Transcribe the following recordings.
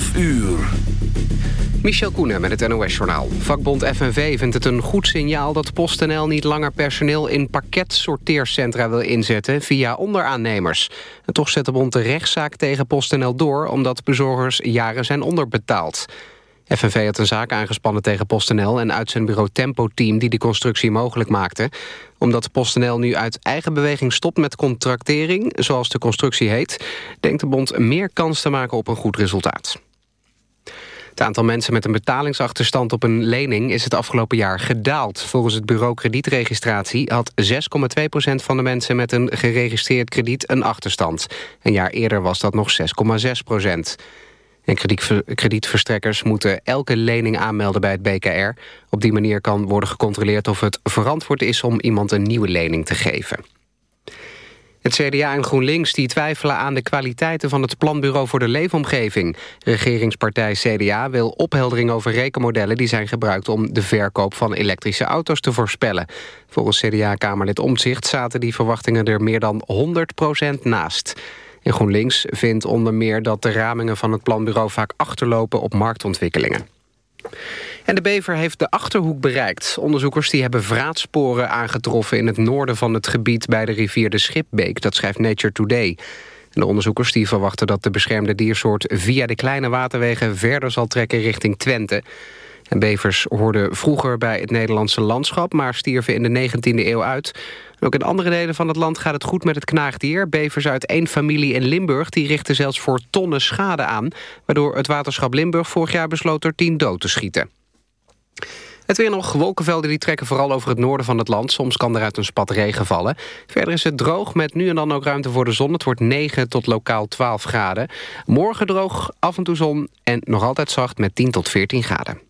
12 uur. Michel Koenen met het NOS-journaal. Vakbond FNV vindt het een goed signaal dat PostNL niet langer personeel in pakketsorteercentra wil inzetten via onderaannemers. En toch zet de bond de rechtszaak tegen PostNL door omdat bezorgers jaren zijn onderbetaald. FNV had een zaak aangespannen tegen PostNL en uitzendbureau Tempo Team die de constructie mogelijk maakte. Omdat PostNL nu uit eigen beweging stopt met contractering, zoals de constructie heet, denkt de bond meer kans te maken op een goed resultaat. Het aantal mensen met een betalingsachterstand op een lening is het afgelopen jaar gedaald. Volgens het bureau kredietregistratie had 6,2% van de mensen met een geregistreerd krediet een achterstand. Een jaar eerder was dat nog 6,6% en kredietverstrekkers moeten elke lening aanmelden bij het BKR. Op die manier kan worden gecontroleerd of het verantwoord is om iemand een nieuwe lening te geven. Het CDA en GroenLinks die twijfelen aan de kwaliteiten van het Planbureau voor de Leefomgeving. Regeringspartij CDA wil opheldering over rekenmodellen die zijn gebruikt om de verkoop van elektrische auto's te voorspellen. Volgens CDA-kamerlid Omtzigt zaten die verwachtingen er meer dan 100% naast. En GroenLinks vindt onder meer dat de ramingen van het planbureau vaak achterlopen op marktontwikkelingen. En de bever heeft de Achterhoek bereikt. Onderzoekers die hebben vraatsporen aangetroffen... in het noorden van het gebied bij de rivier de Schipbeek. Dat schrijft Nature Today. En de onderzoekers die verwachten dat de beschermde diersoort... via de kleine waterwegen verder zal trekken richting Twente. En bevers hoorden vroeger bij het Nederlandse landschap... maar stierven in de 19e eeuw uit. ook in andere delen van het land gaat het goed met het knaagdier. Bevers uit één familie in Limburg die richten zelfs voor tonnen schade aan... waardoor het waterschap Limburg vorig jaar besloot er tien dood te schieten. Het weer nog wolkenvelden die trekken vooral over het noorden van het land. Soms kan er uit een spat regen vallen. Verder is het droog met nu en dan ook ruimte voor de zon. Het wordt 9 tot lokaal 12 graden. Morgen droog, af en toe zon en nog altijd zacht met 10 tot 14 graden.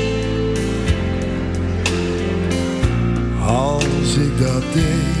als ik dat deed.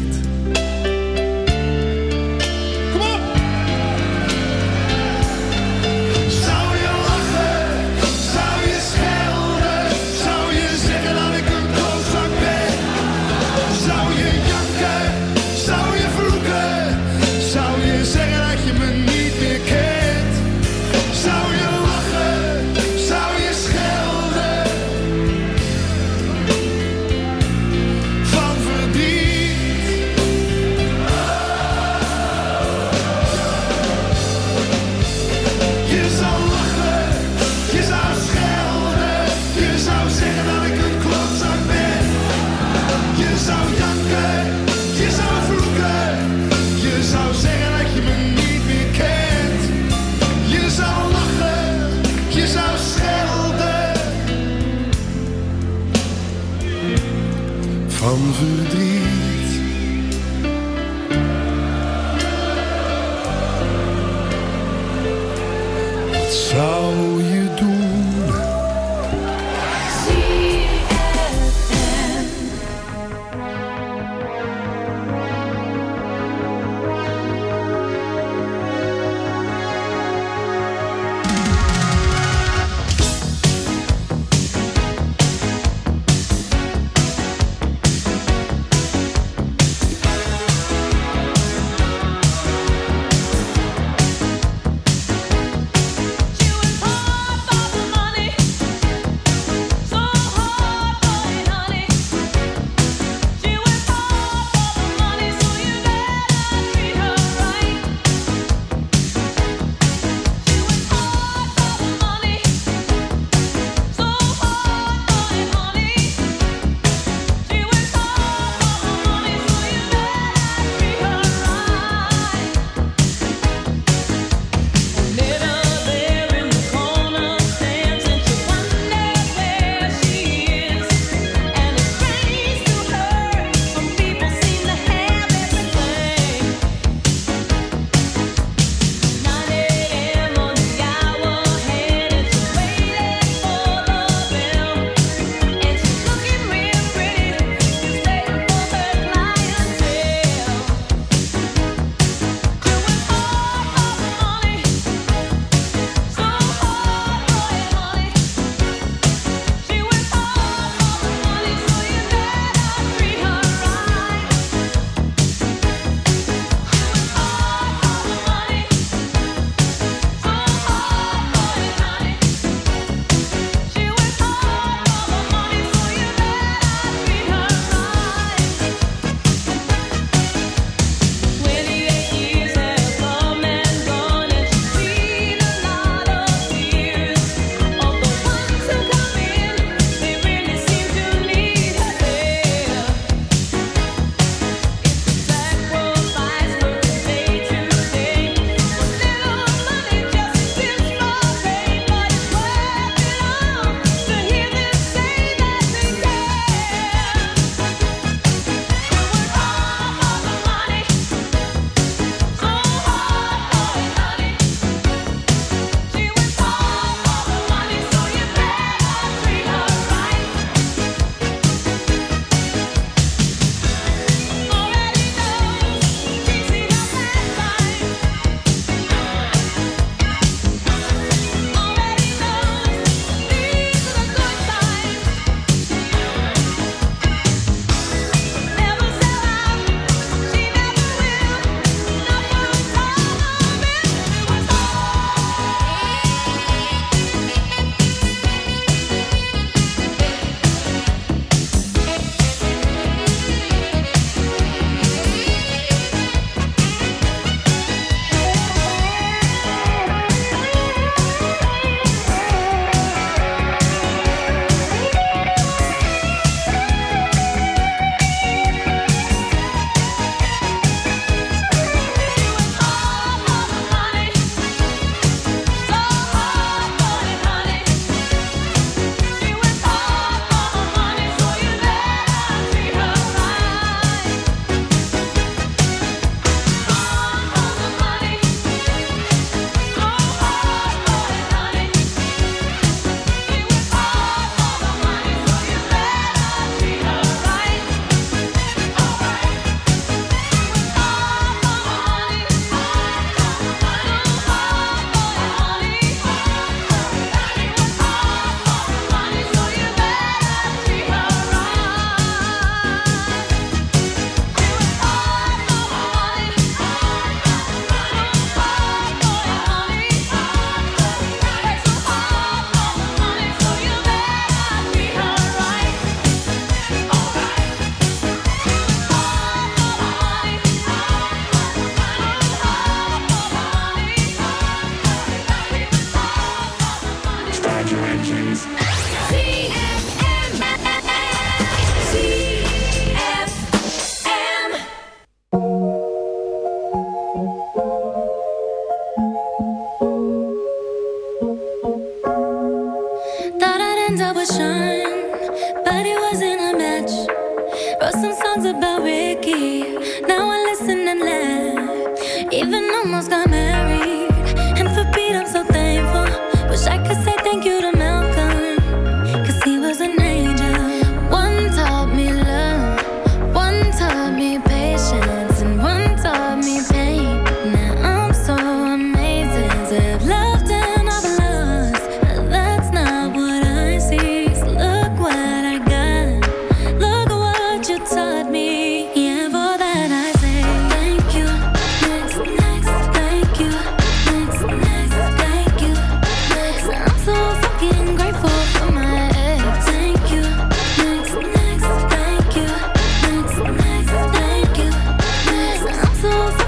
走。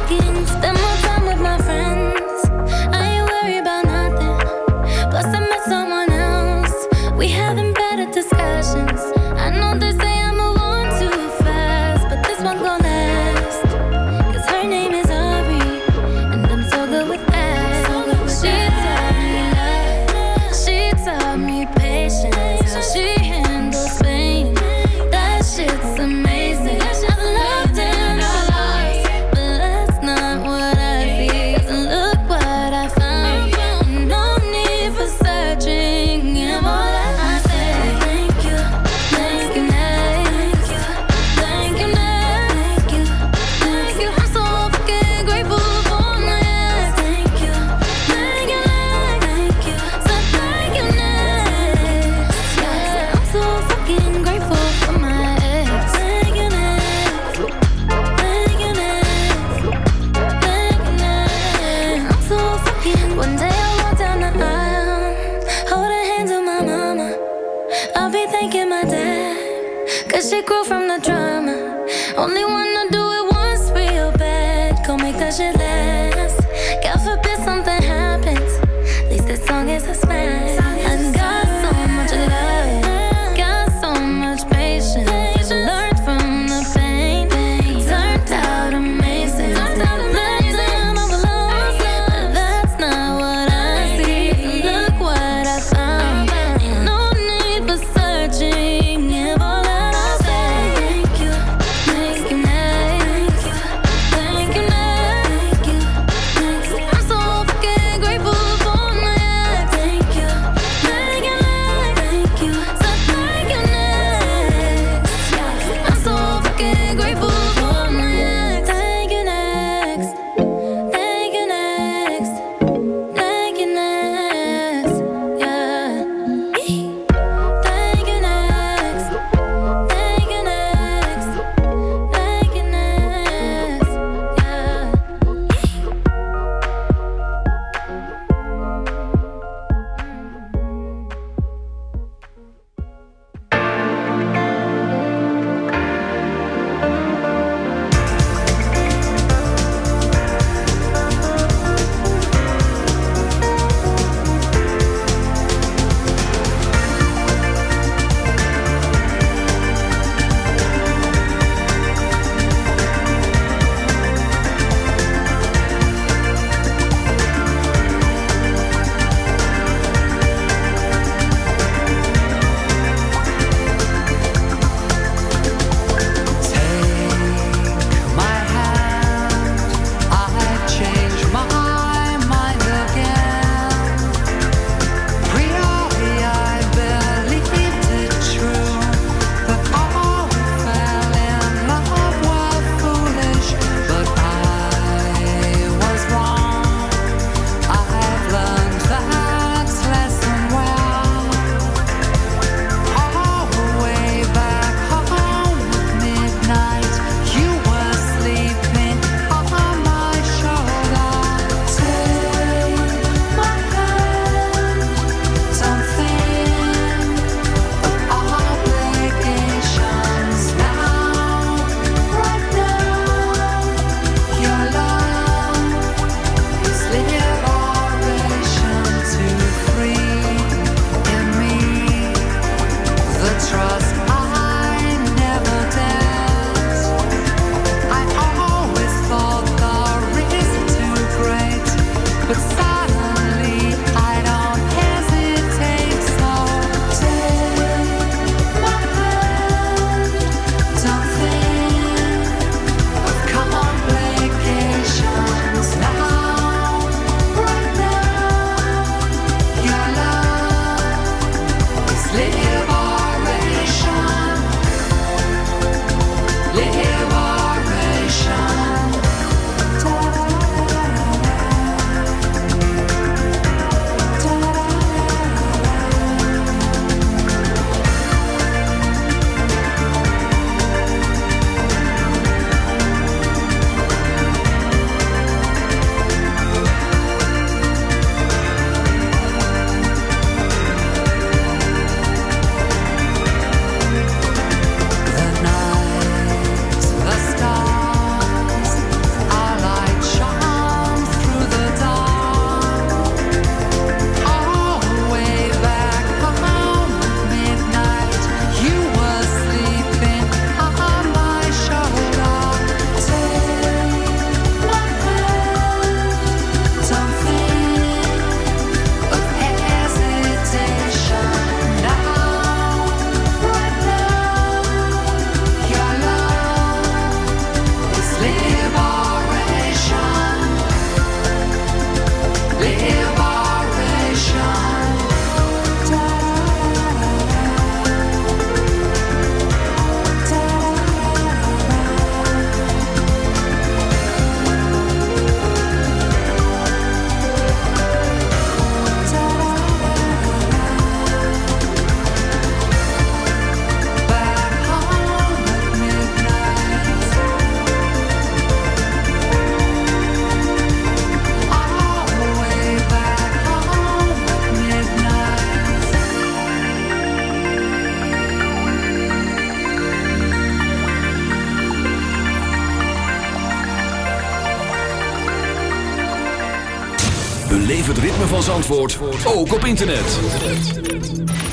ook op internet.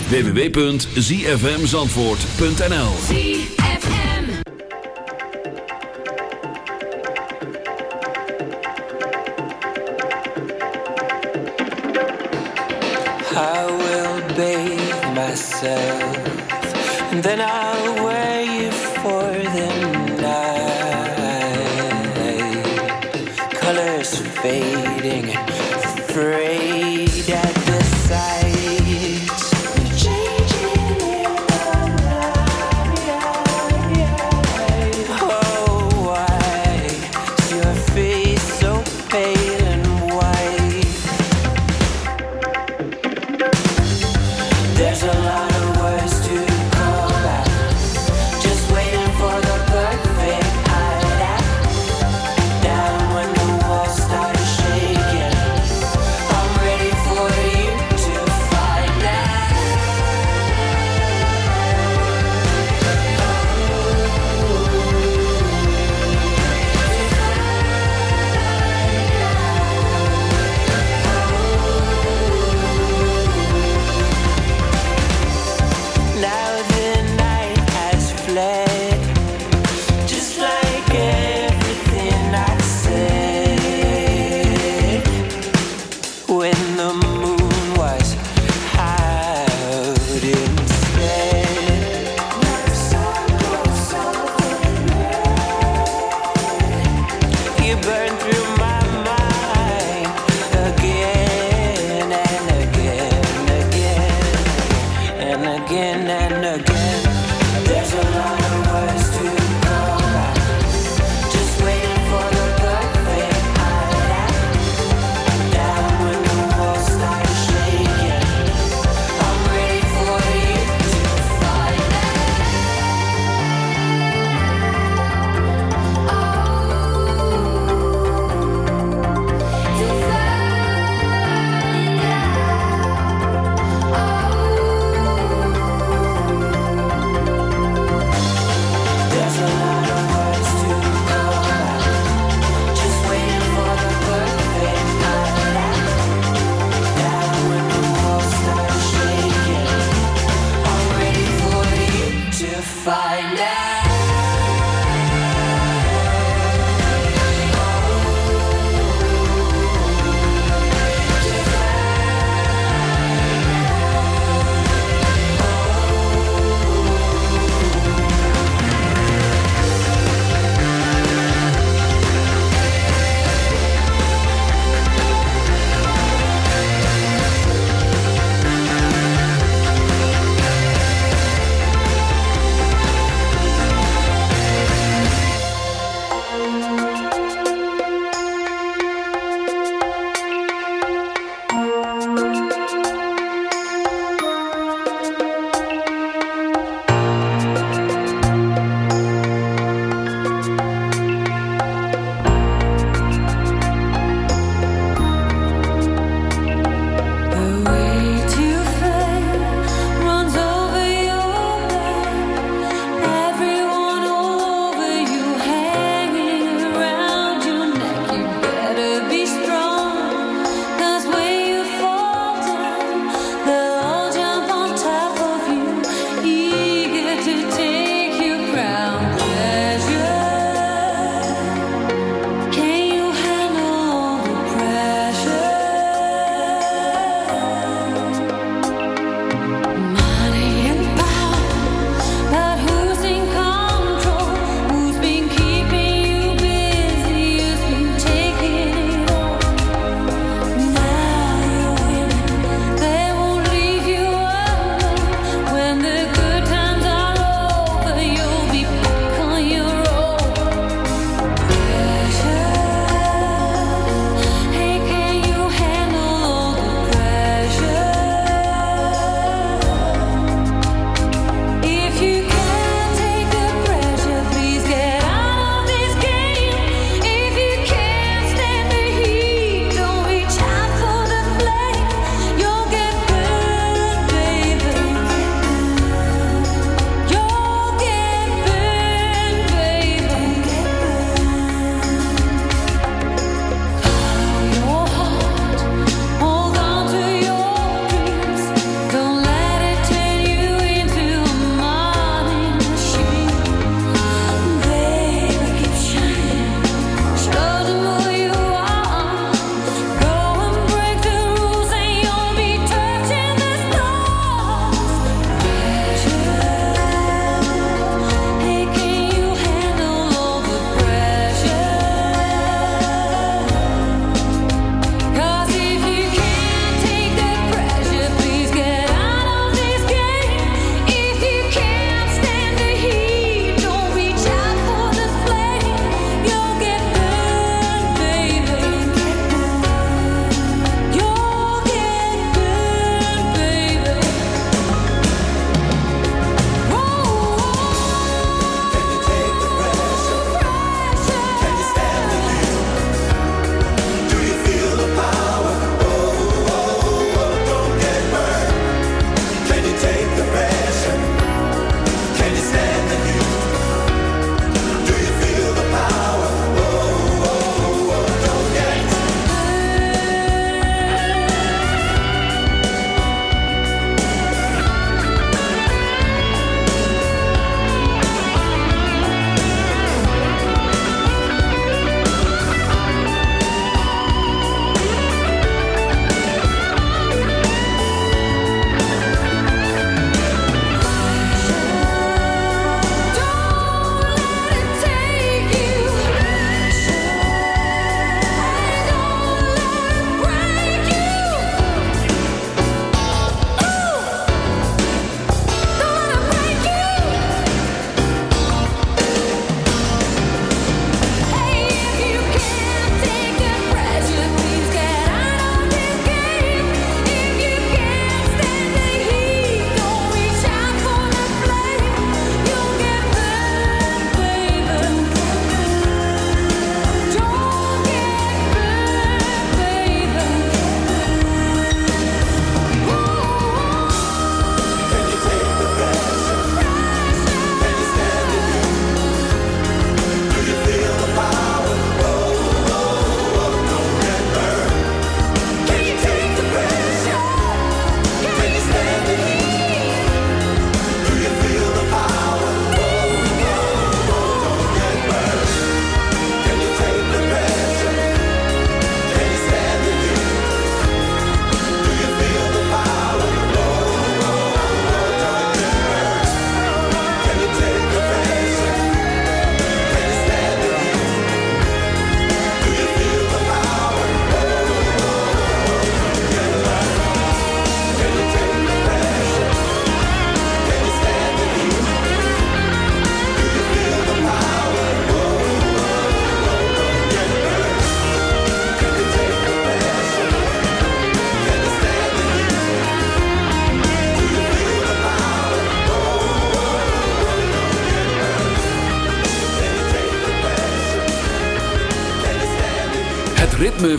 www.zfmzandvoort.nl I will bathe myself and then I'll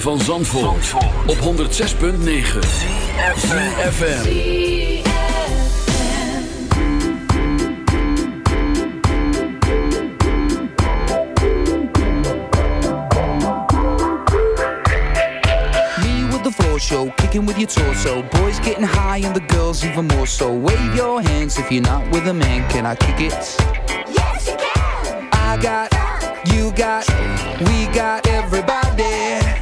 van Zandvoort, op 106.9 Me with the for Show, kicking with your torso. Boys getting high and the girls even more so. Wave your hands if you're not with a man Can I kick it? Yes you can! I got, you got, we got everybody.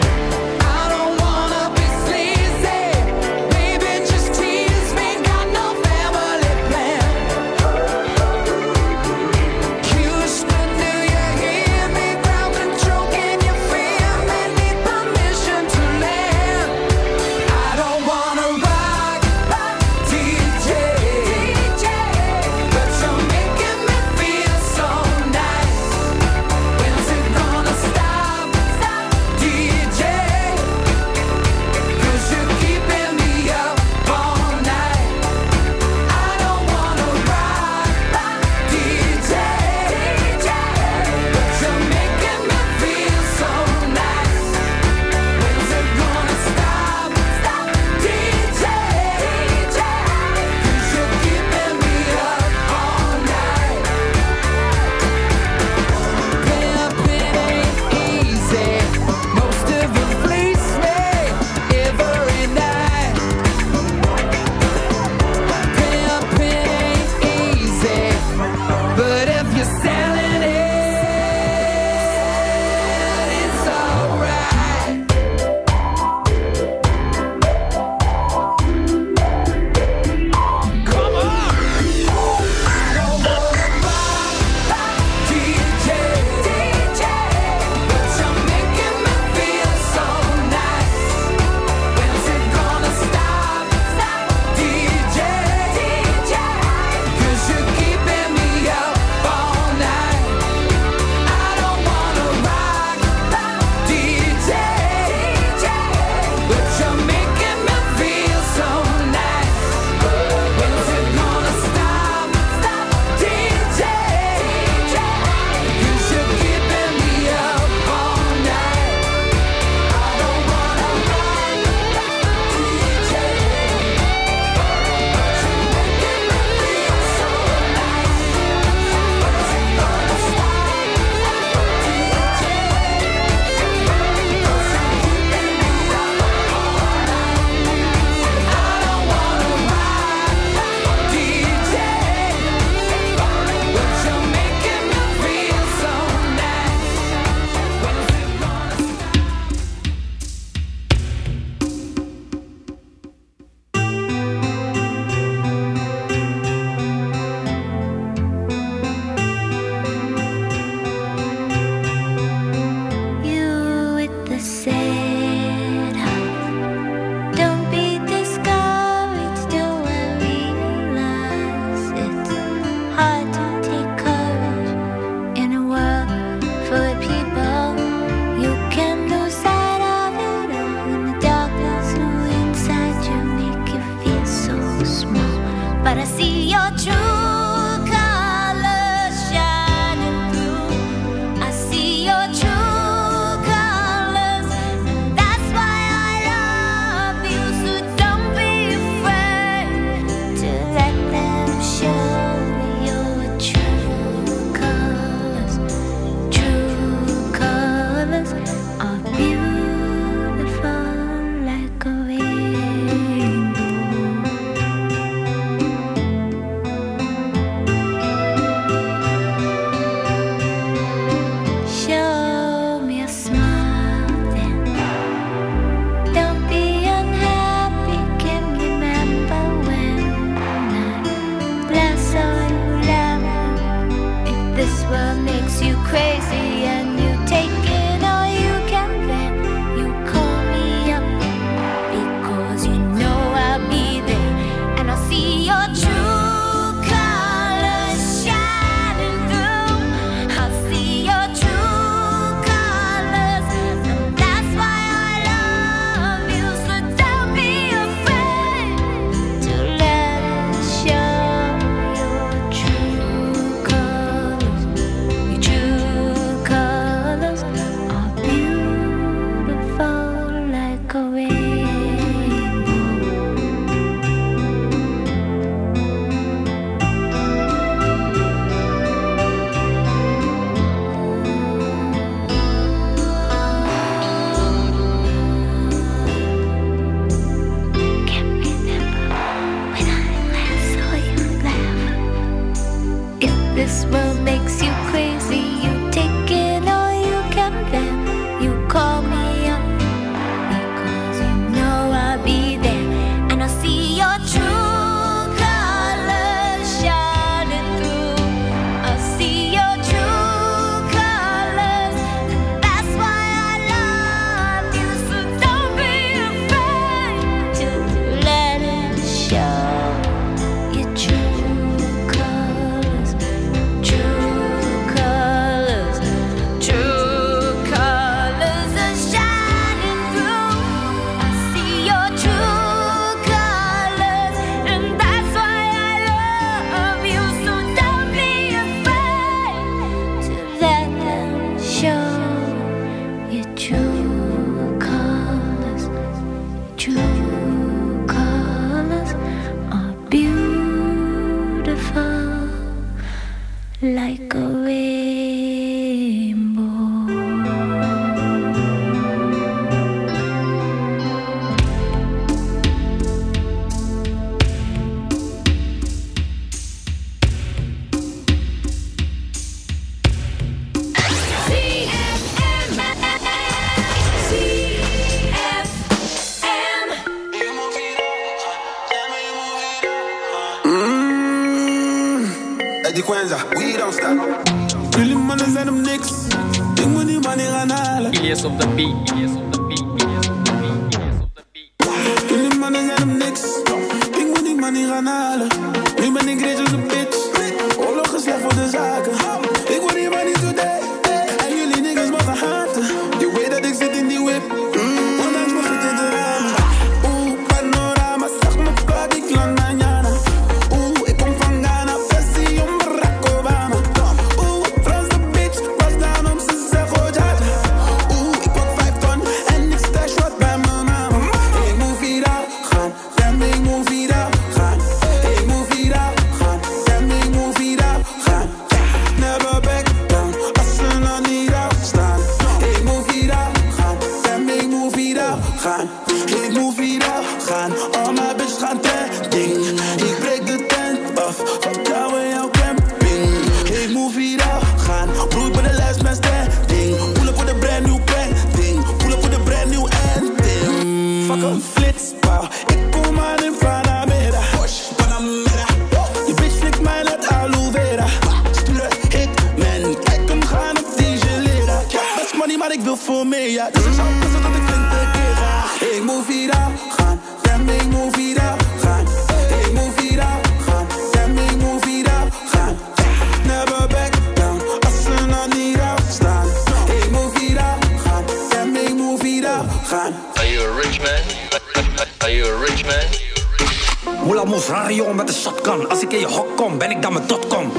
Al moes, rare jongen met een shotgun. Als ik in je hok kom, ben ik dan mijn dotcom.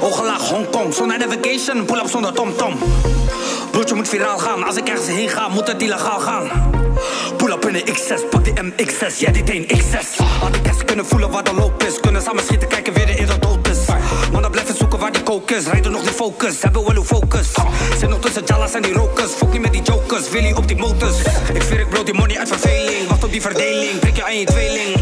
Ogenlaag Hongkong, zonder navigation, pull-up zonder tom tom. Broodje moet viraal gaan, als ik ergens heen ga, moet het illegaal gaan. Pull-up in de X6, pak die MX6, jij die een X6. Had ik kunnen voelen waar de loop is, kunnen samen schieten, kijken weer in de dood is. Mannen blijven zoeken waar die koken, is, rijden nog de focus, hebben wel uw focus. Zit nog tussen Jalas en die rokers, fok niet met die jokers, Willy op die motors. Ik vind ik brood die money uit verveling, wacht op die verdeling, prik je aan je tweeling.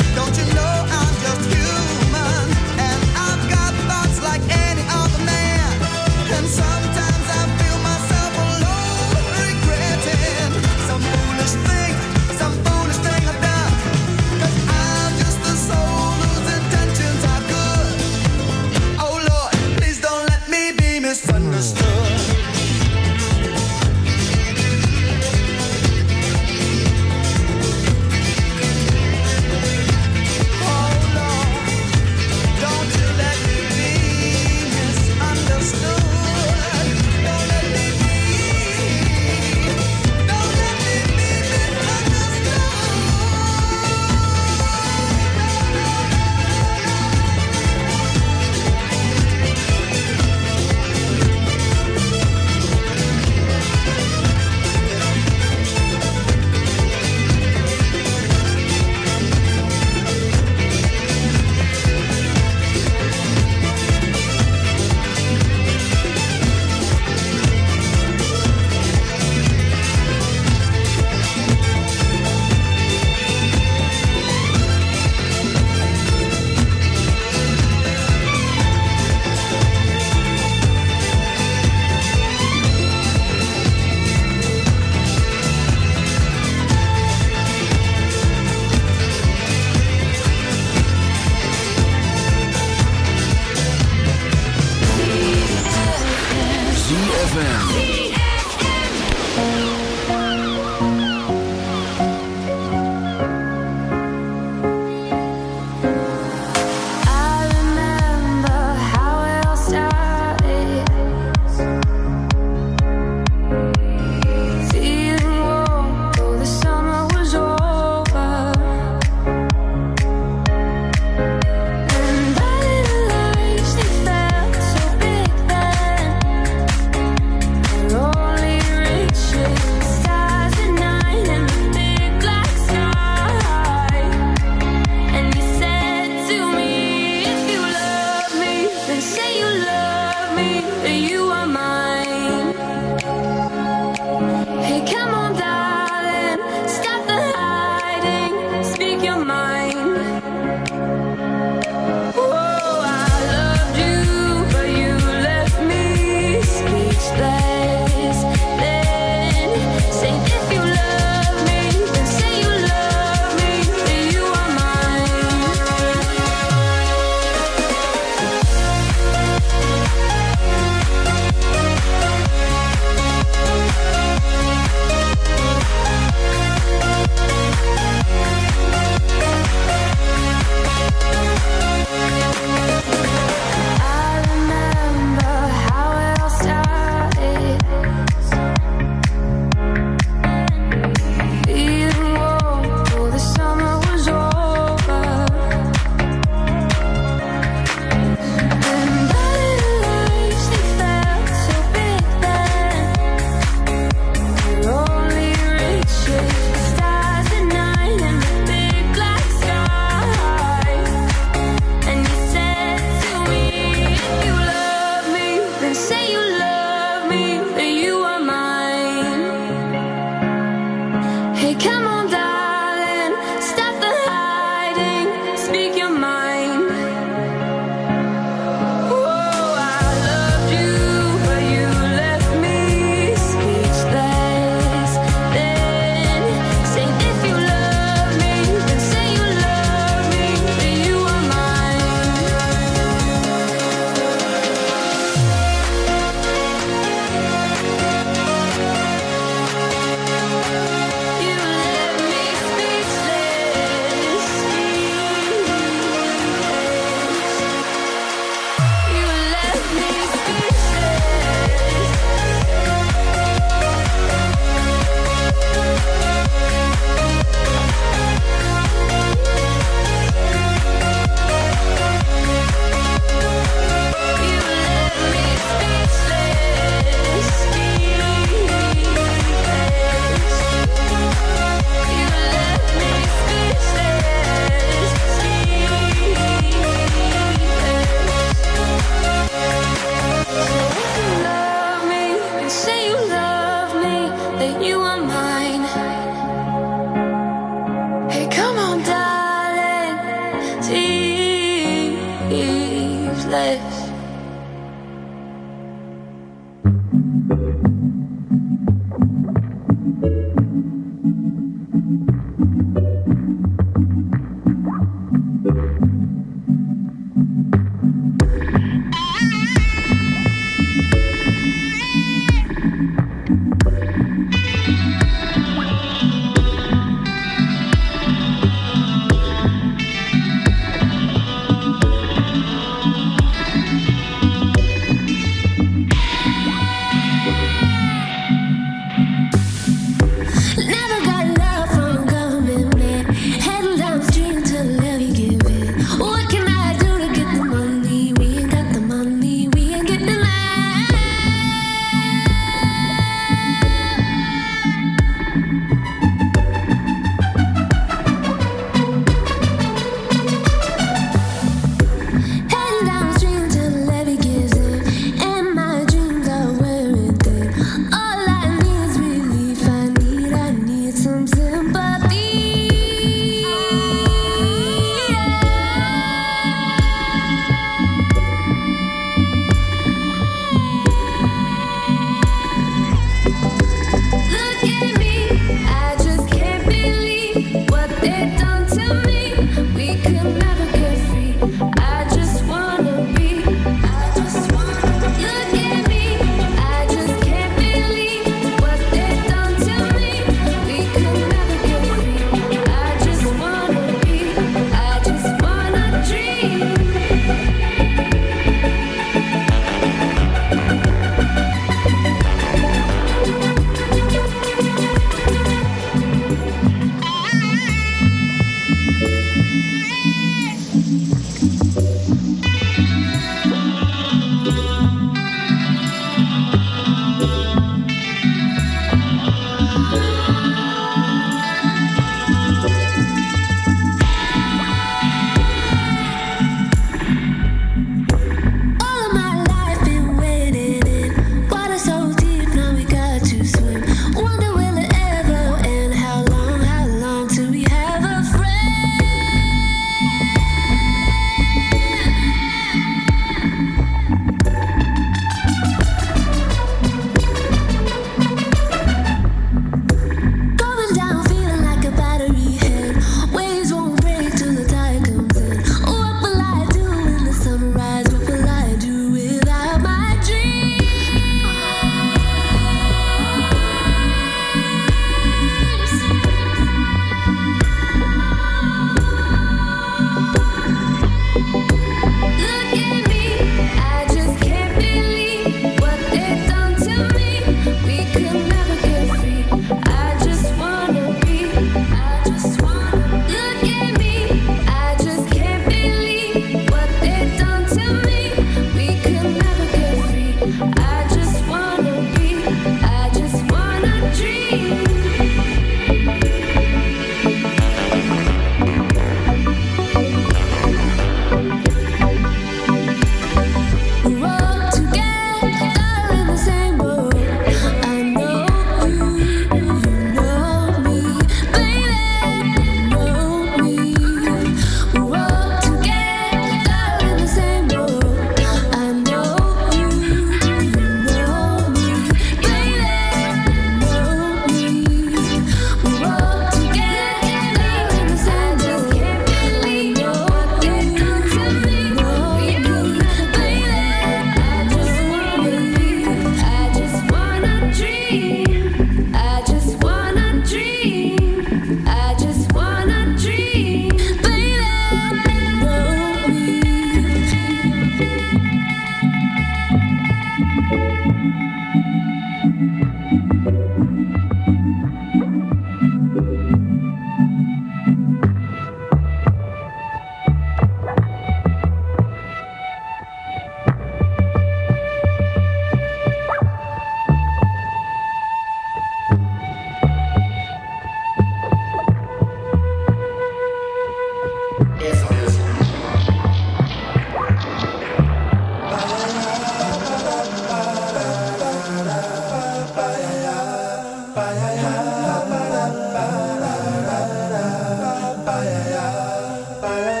yeah, yeah.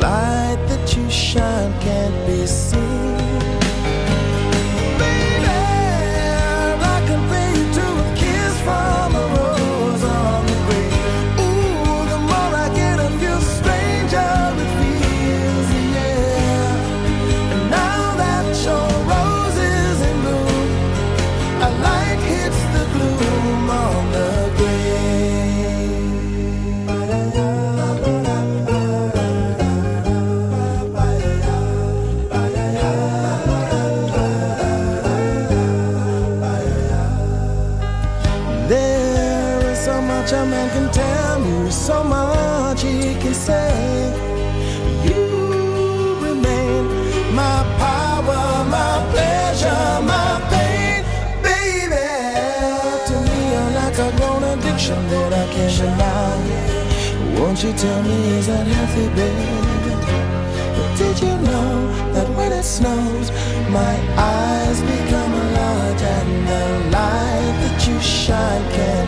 light that you shine can't Won't you tell me it's unhealthy, healthy, baby? But did you know that when it snows, my eyes become a lot, and the light that you shine can